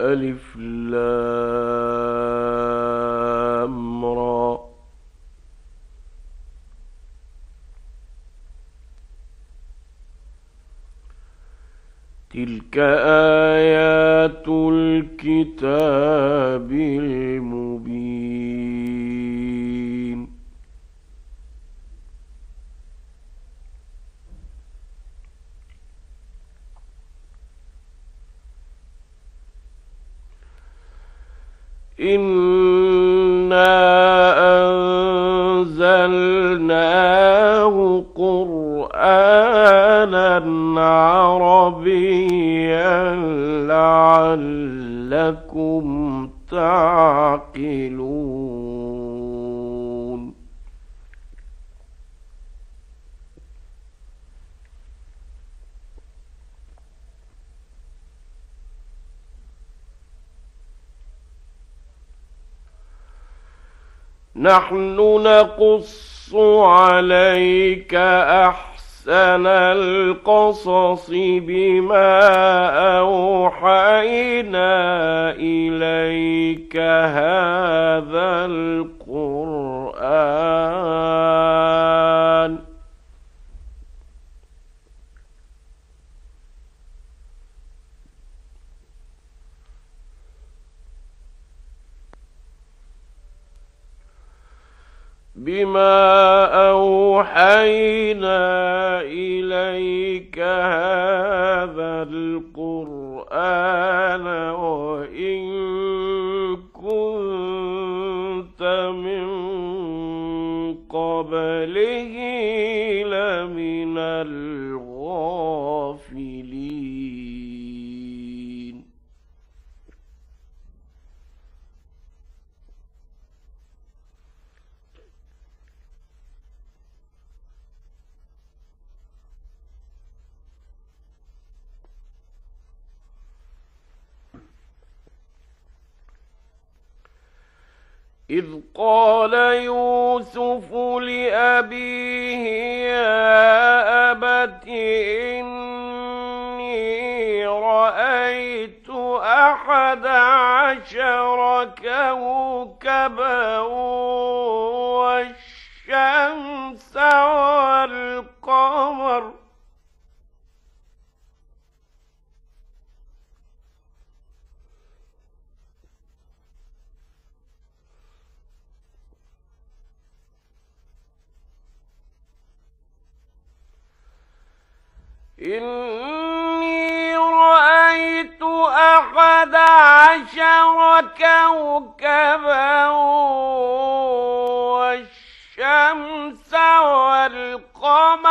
ألف لام را. تلك آيات الكتاب المبين. إنا أنزلناه قرآنا عربيا لعلكم تعقلون نحن نقص عليك أحسن القصص بما أوحينا إليك هذا القصص إذ قال يوسف لأبيه يا أبت إني رأيت أحد عشر كوكبا والشمس والقمر إني رأيت أحد عشر كوكبا والشمس والقمر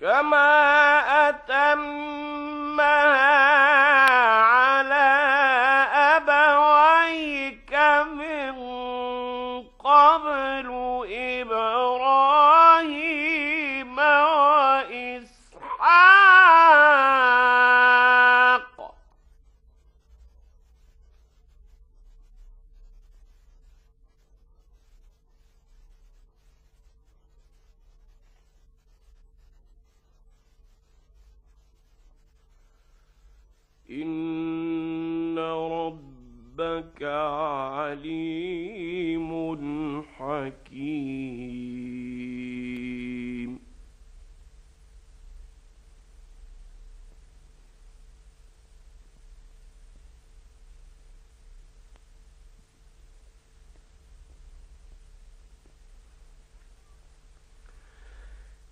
كما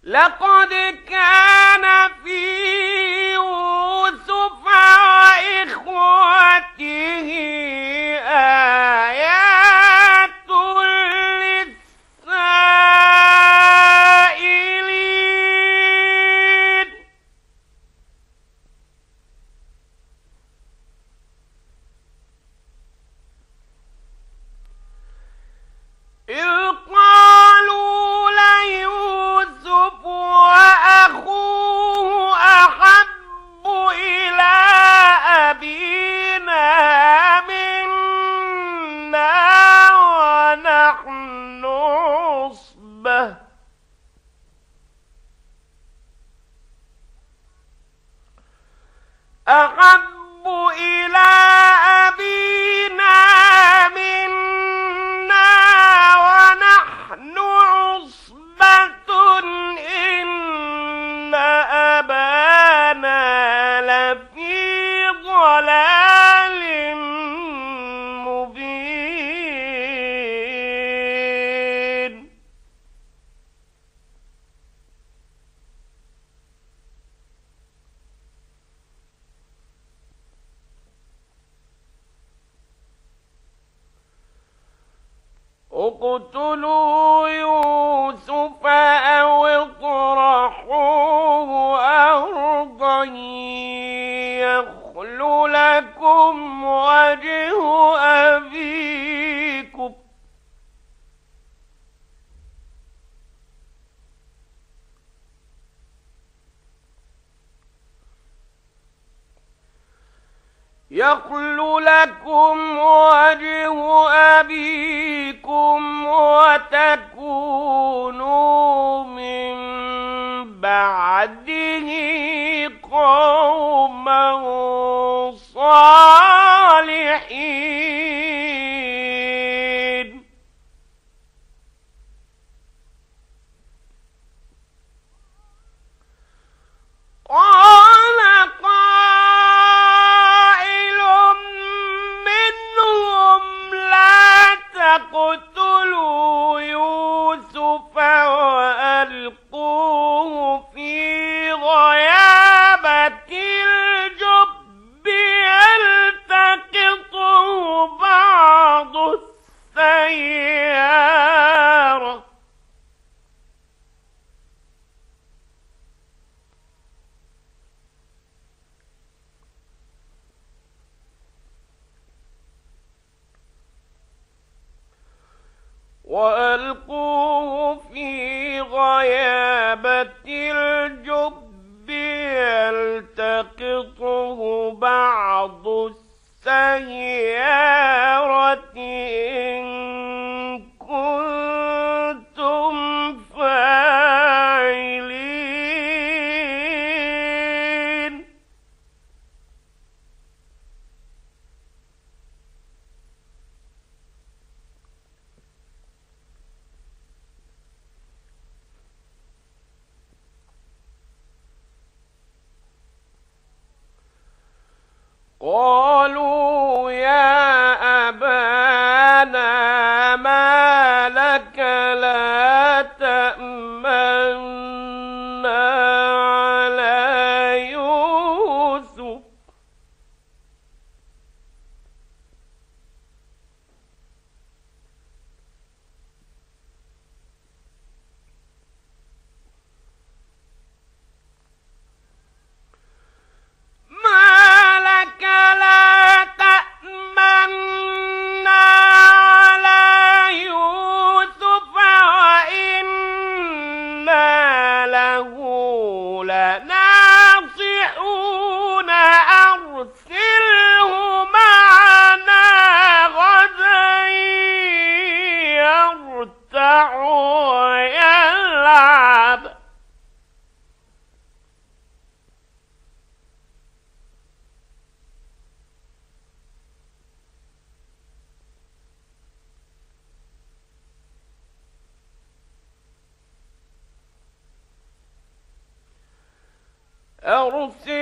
لقد كان في يخل لكم وجه أبيكم. يخل لكم وجه أبيكم وتكونوا من بعده قوما صالحين. قال قائل منهم لا تقتلوا يوسف سے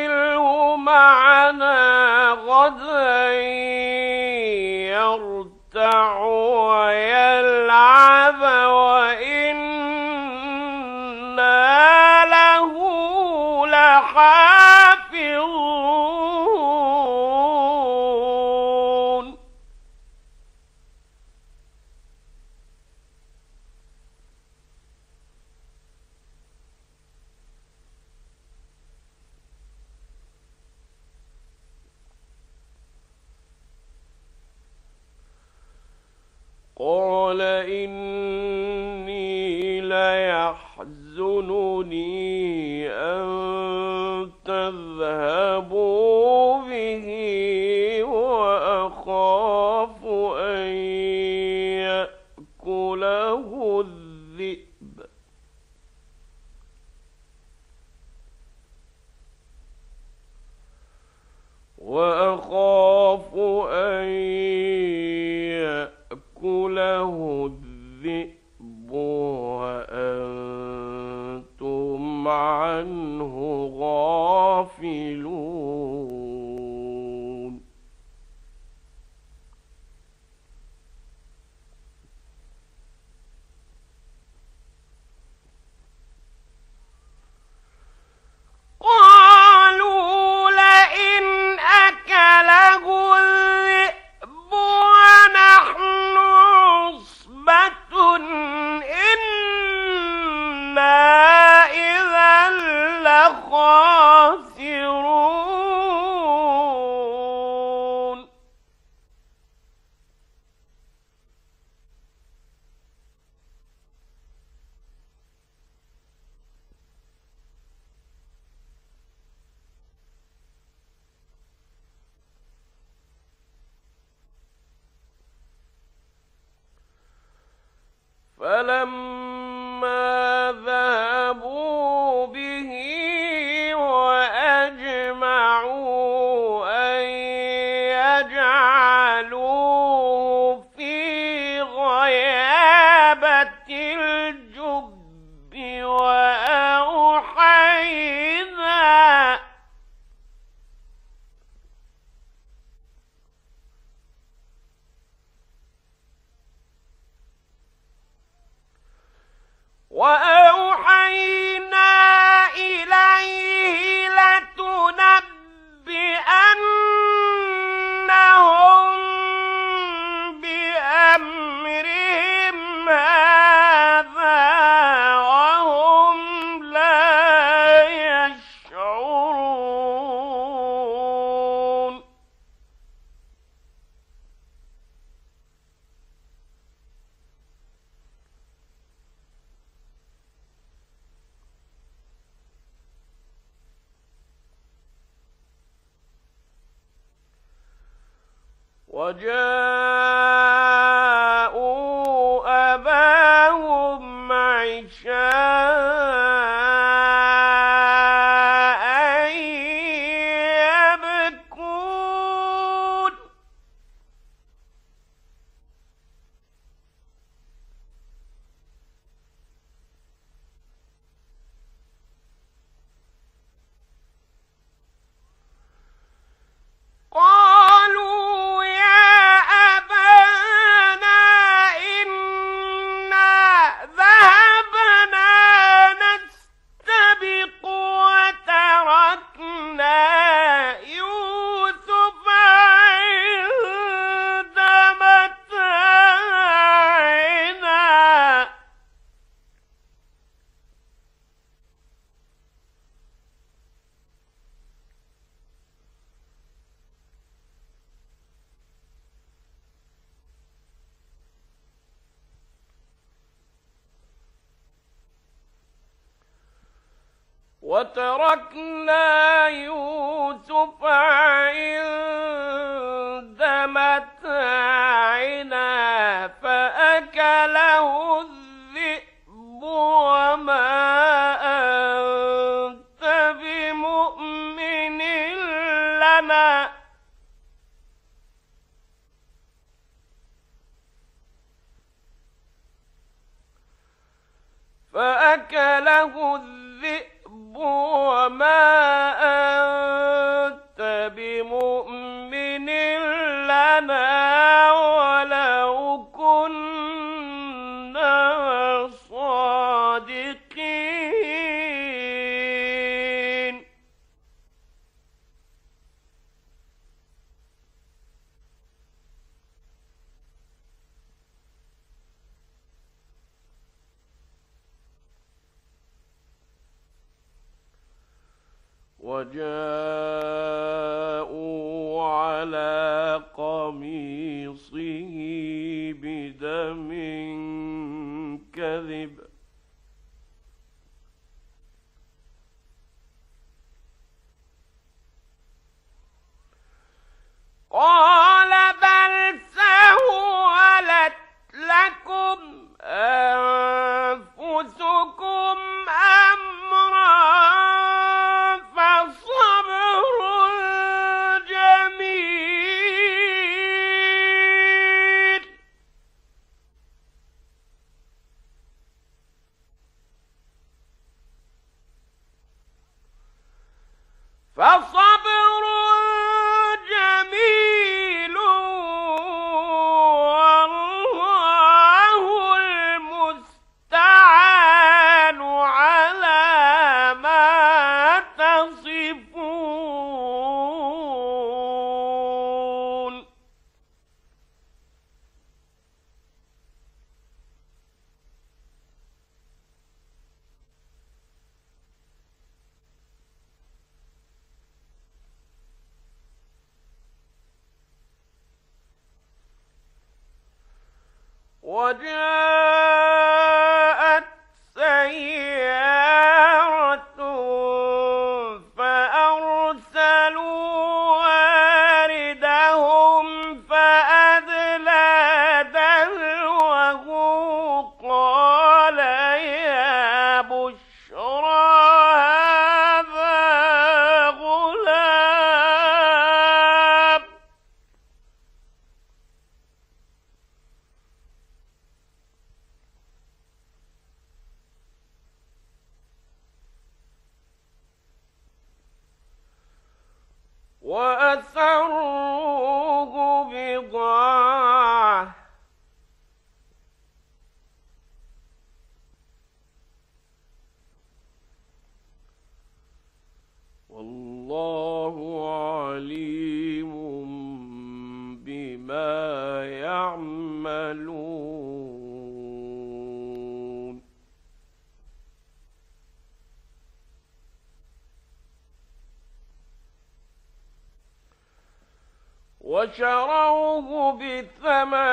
وجاءوا وتركنا يوسف عند وجاءت وشروه بثمن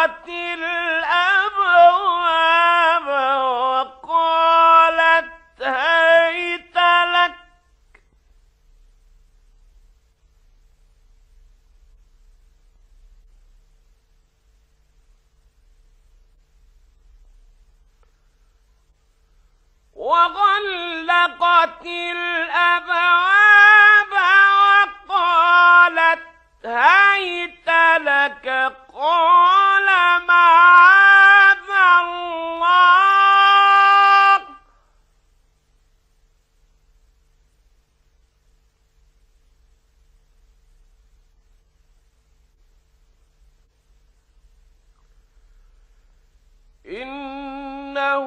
وغلقت له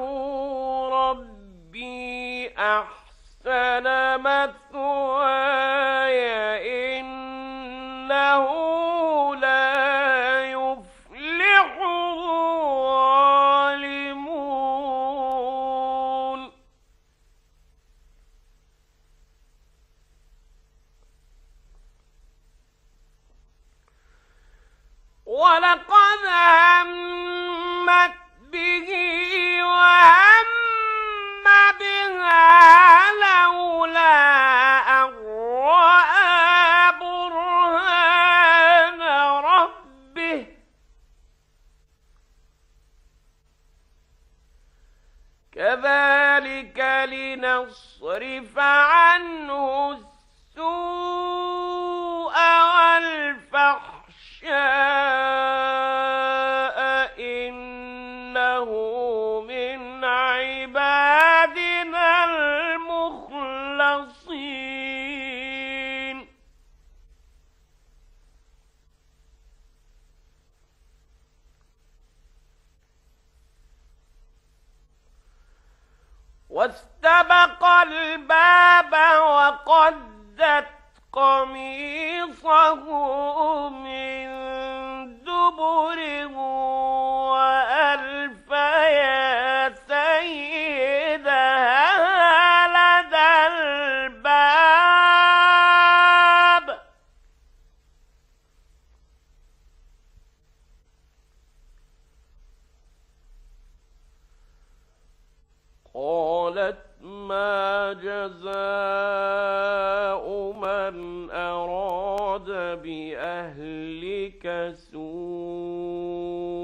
ربي أحسن جزاء من أراد بأهلك سوء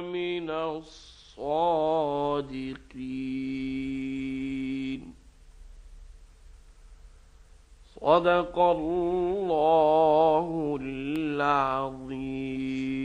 من الصادقين. صدق الله العظيم.